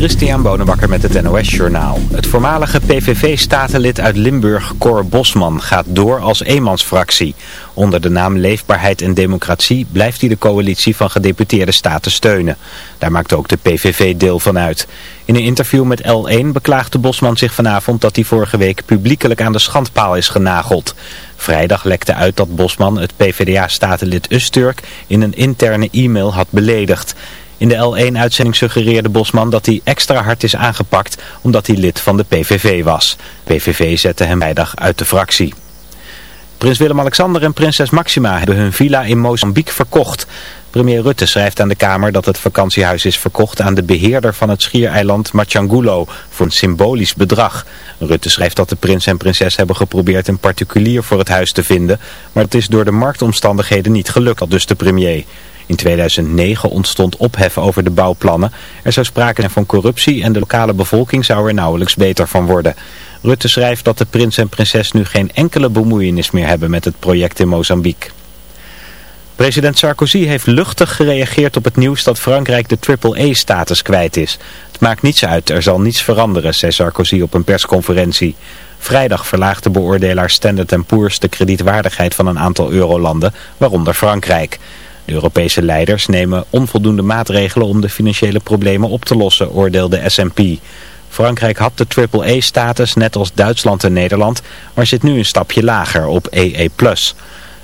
Christian Bonenbakker met het NOS Journaal. Het voormalige PVV-statenlid uit Limburg, Cor Bosman, gaat door als eenmansfractie. Onder de naam Leefbaarheid en Democratie blijft hij de coalitie van gedeputeerde staten steunen. Daar maakt ook de PVV deel van uit. In een interview met L1 beklaagde Bosman zich vanavond dat hij vorige week publiekelijk aan de schandpaal is genageld. Vrijdag lekte uit dat Bosman het PvdA-statenlid Usturk in een interne e-mail had beledigd. In de L1-uitzending suggereerde Bosman dat hij extra hard is aangepakt omdat hij lid van de PVV was. PVV zette hem vrijdag uit de fractie. Prins Willem-Alexander en prinses Maxima hebben hun villa in Mozambique verkocht. Premier Rutte schrijft aan de Kamer dat het vakantiehuis is verkocht aan de beheerder van het schiereiland Machangulo voor een symbolisch bedrag. Rutte schrijft dat de prins en prinses hebben geprobeerd een particulier voor het huis te vinden, maar het is door de marktomstandigheden niet gelukt, al dus de premier. In 2009 ontstond ophef over de bouwplannen. Er zou sprake zijn van corruptie en de lokale bevolking zou er nauwelijks beter van worden. Rutte schrijft dat de prins en prinses nu geen enkele bemoeienis meer hebben met het project in Mozambique. President Sarkozy heeft luchtig gereageerd op het nieuws dat Frankrijk de triple-A-status kwijt is. Het maakt niets uit, er zal niets veranderen, zei Sarkozy op een persconferentie. Vrijdag verlaagde beoordelaar Standard Poor's de kredietwaardigheid van een aantal eurolanden, waaronder Frankrijk. De Europese leiders nemen onvoldoende maatregelen om de financiële problemen op te lossen, oordeelde S&P. Frankrijk had de AAA-status net als Duitsland en Nederland, maar zit nu een stapje lager op EE+.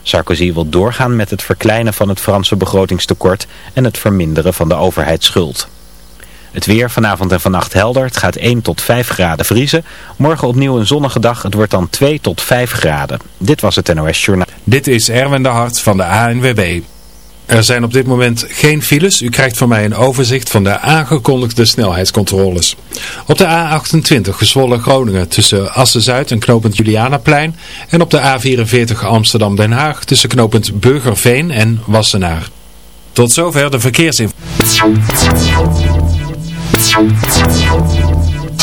Sarkozy wil doorgaan met het verkleinen van het Franse begrotingstekort en het verminderen van de overheidsschuld. Het weer vanavond en vannacht helder. Het gaat 1 tot 5 graden vriezen. Morgen opnieuw een zonnige dag. Het wordt dan 2 tot 5 graden. Dit was het NOS Journaal. Dit is Erwin de Hart van de ANWB. Er zijn op dit moment geen files. U krijgt van mij een overzicht van de aangekondigde snelheidscontroles. Op de A28 gezwollen Groningen tussen Assen-Zuid en knooppunt Julianaplein. En op de A44 Amsterdam-Den Haag tussen knooppunt Burgerveen en Wassenaar. Tot zover de verkeersinformatie.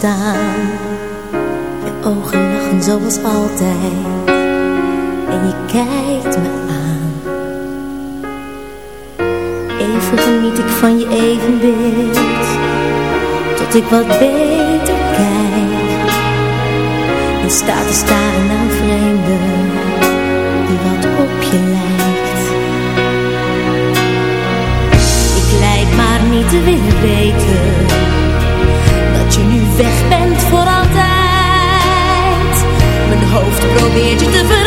Je ogen lachen zoals altijd. En je kijkt me aan. Even geniet ik van je evenbeeld. Tot ik wat beter kijk. En sta te staren naar een vreemde Die wat op je lijkt. Ik lijk maar niet te willen weten weg bent voor altijd. Mijn hoofd probeert je te vergeten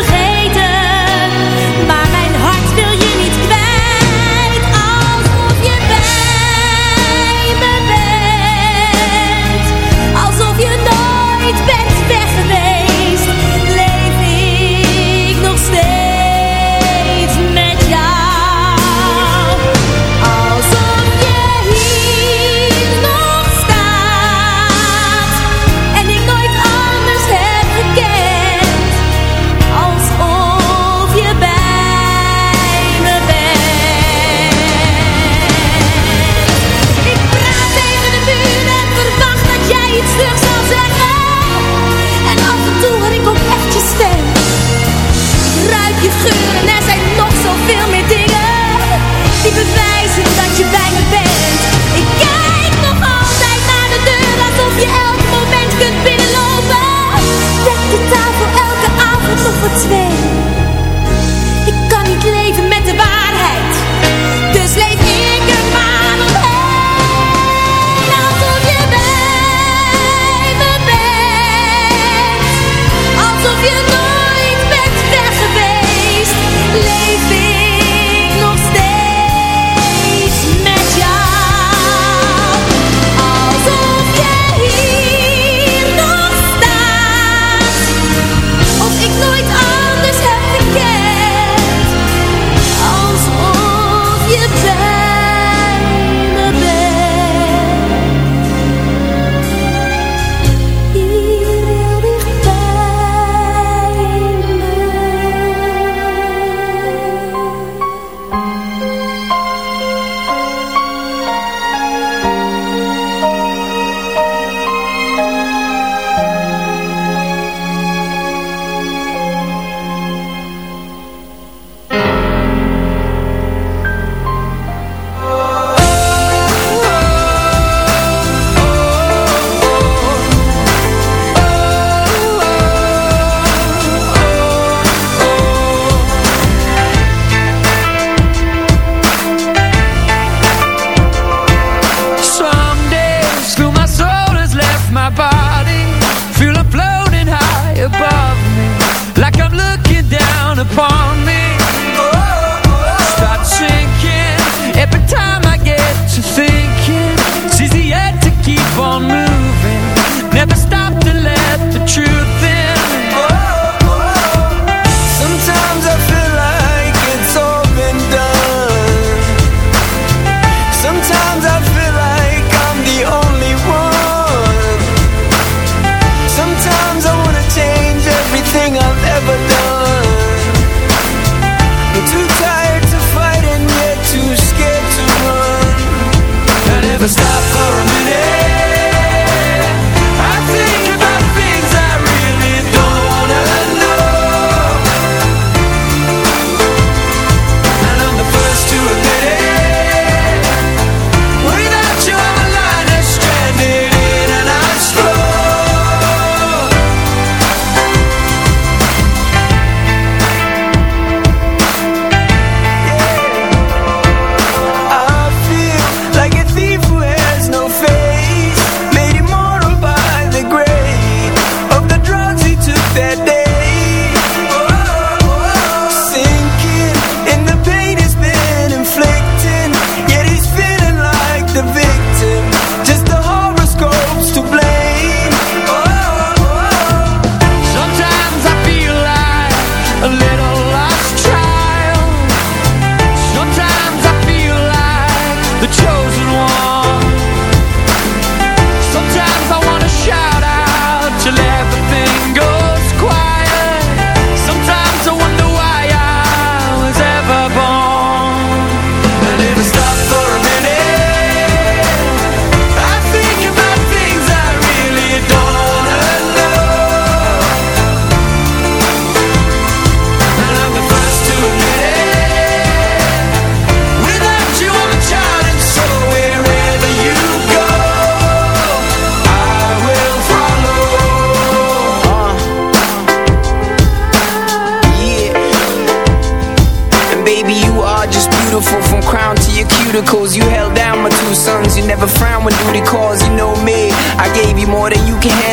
You held down my two sons, you never frown when duty calls. You know me, I gave you more than you can handle,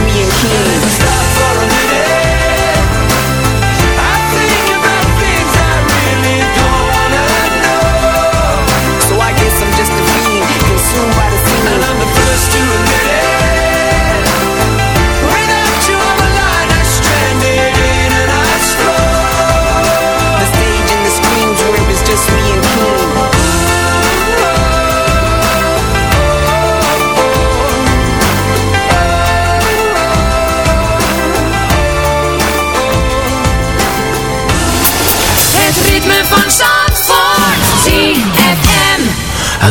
me and. Stop for a minute.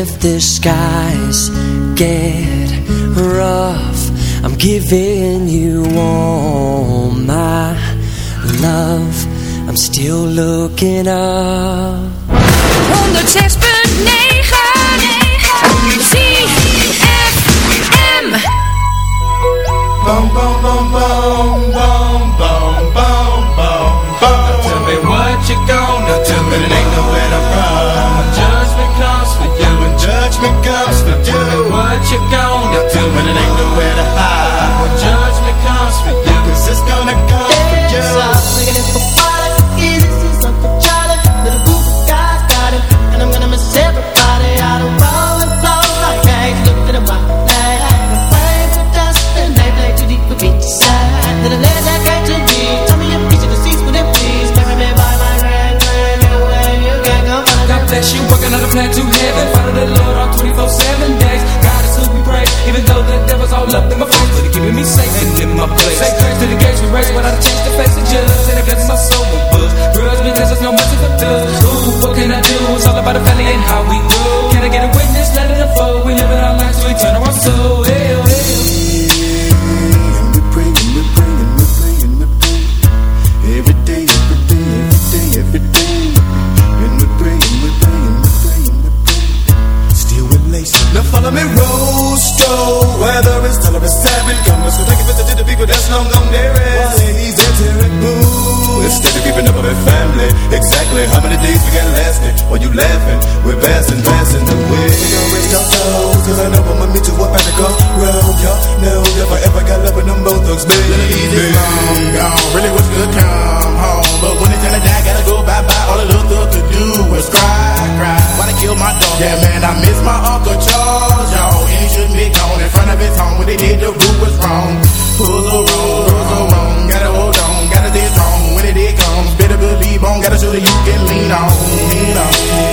if the skies get rough I'm giving you all my love. I'm still looking up. 106.9 ZFM Boom, boom, boom, boom, all about the family and how we grow. Can I get a witness? Let it unfold. We live in our lives, we turn our soul. Hey, oh, Now follow me, Rosto. Weather is tell it's seven. Come, let's take a visit to the people that's long gone there is. Why he's there, Terry Boo. Instead of keeping up with family, exactly how many days? laughing. We're passing, passing the way. Don't raise your toes, cause I know I'ma meet you up at the round, Y'all know if I ever got love with them both thugs, baby. Little easy, long gone. Really wish could come home. But when it's time to die, gotta go bye bye. All the little thug could do was cry, cry. Why they kill my dog? Yeah, man, I miss my Uncle Charles, y'all. And he shouldn't be gone in front of his home. When they did, the root was wrong. Pull the wrong, rules are wrong. Gotta hold on, gotta stay strong. When it comes, better believe on. Gotta show that you can lean on, lean on.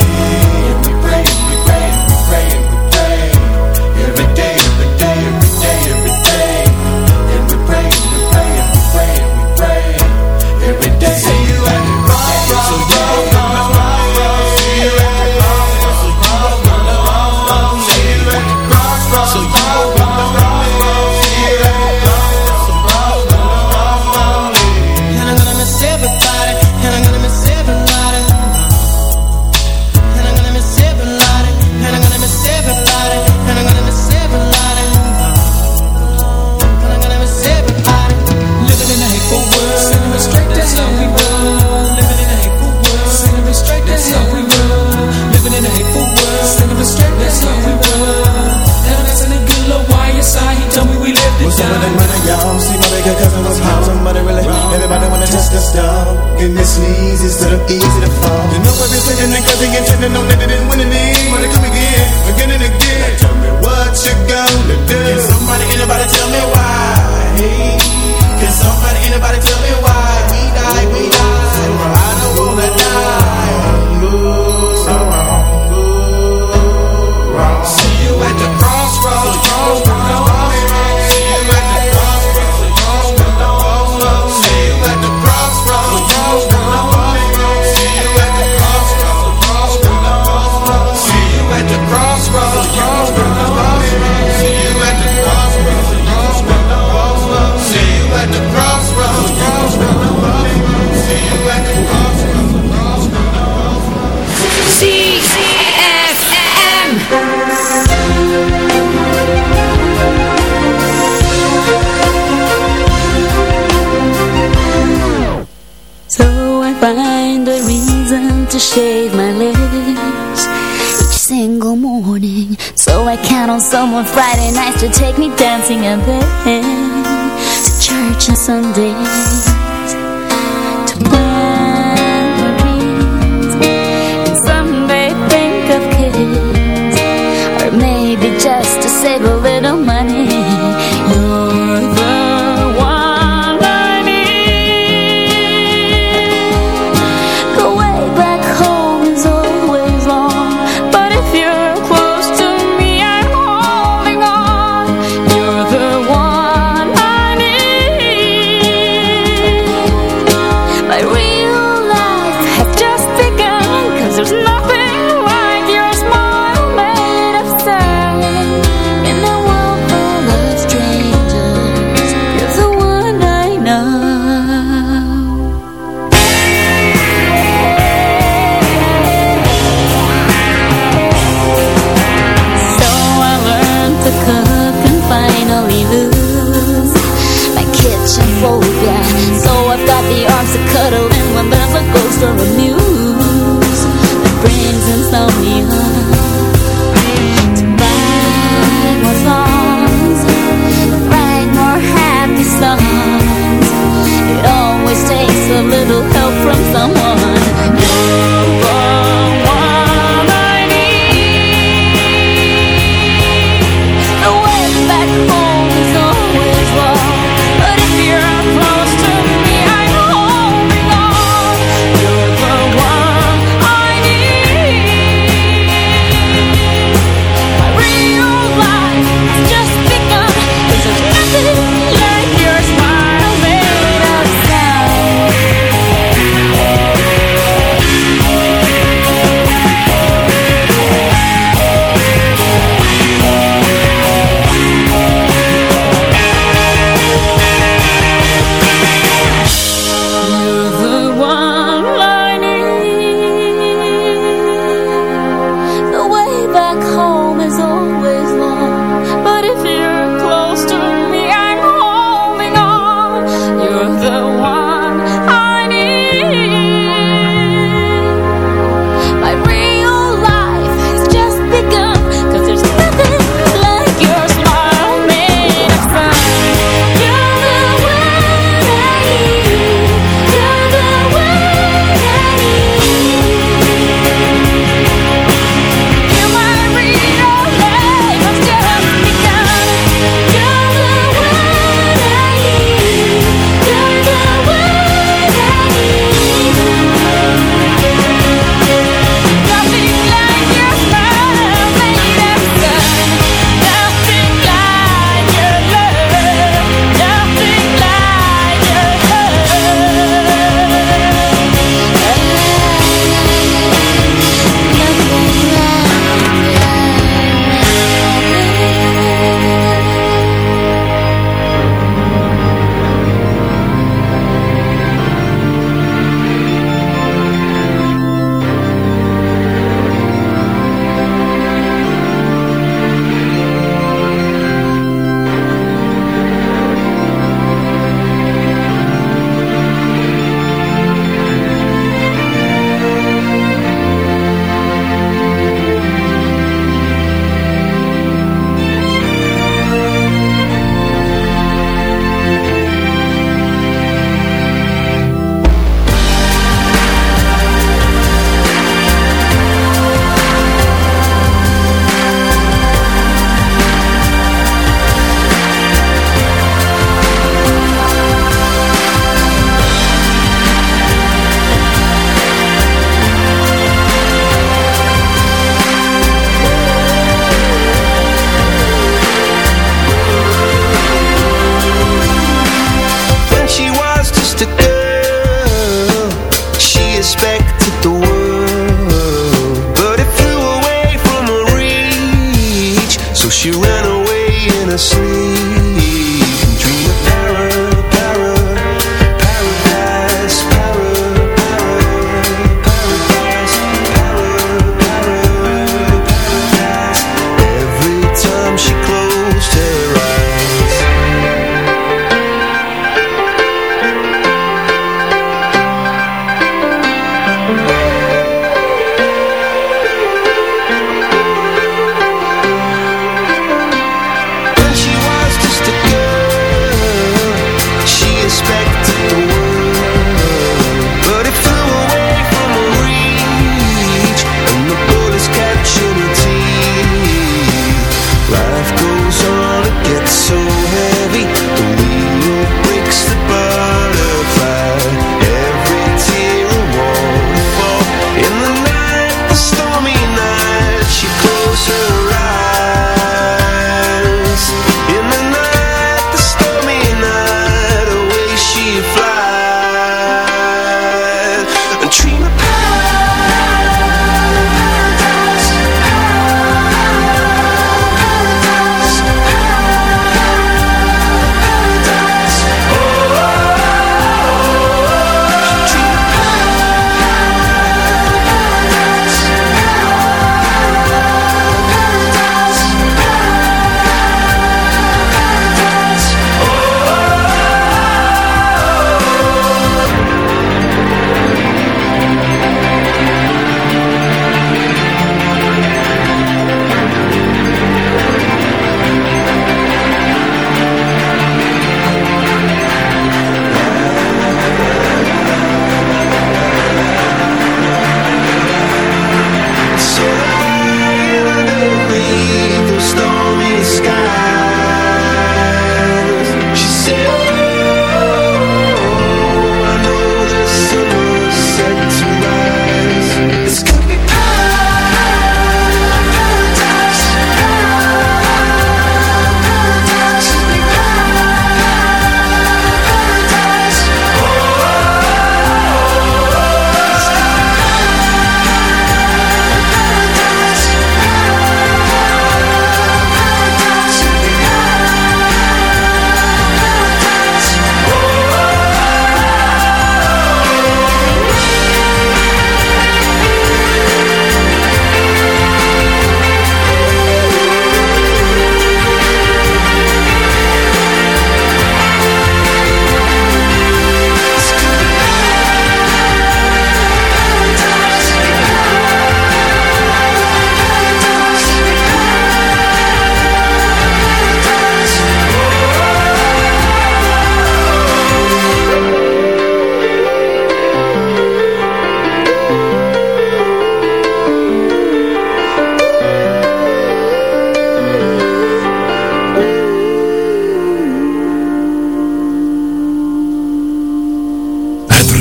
In a world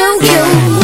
To you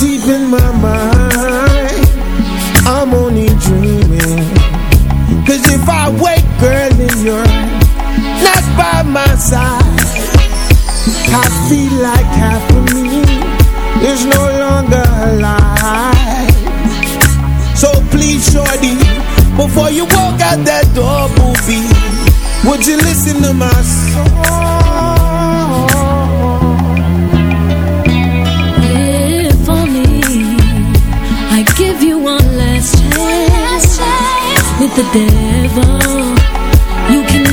Deep in my mind, I'm only dreaming. Cause if I wake, girl, and you're not by my side, I feel like half of me is no longer alive. So please, shorty, before you walk out that door, movie, would you listen to my song? with the devil. You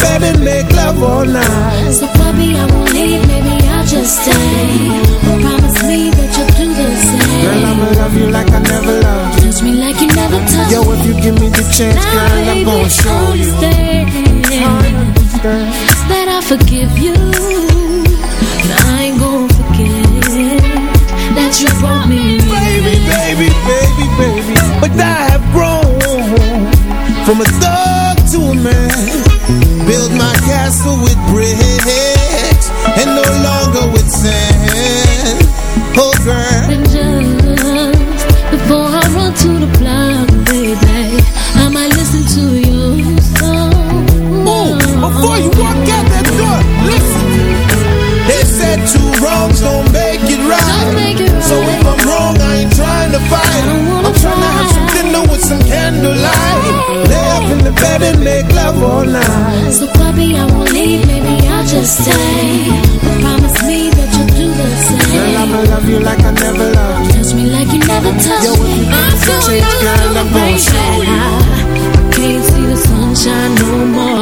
baby, make love all night. So, puppy, I won't leave, maybe I'll just stay. Promise me that you'll do the same. Girl, I'ma love you like I never loved you. Touch me like you never touched Yo, if you give me the chance, now, girl, baby, I'm gonna show you. That I forgive you, but I ain't gonna forget that you brought me. Baby, baby, baby, baby, but I have grown from a thug to a man. Build my castle with bricks I'm so. I can't see the sunshine no more.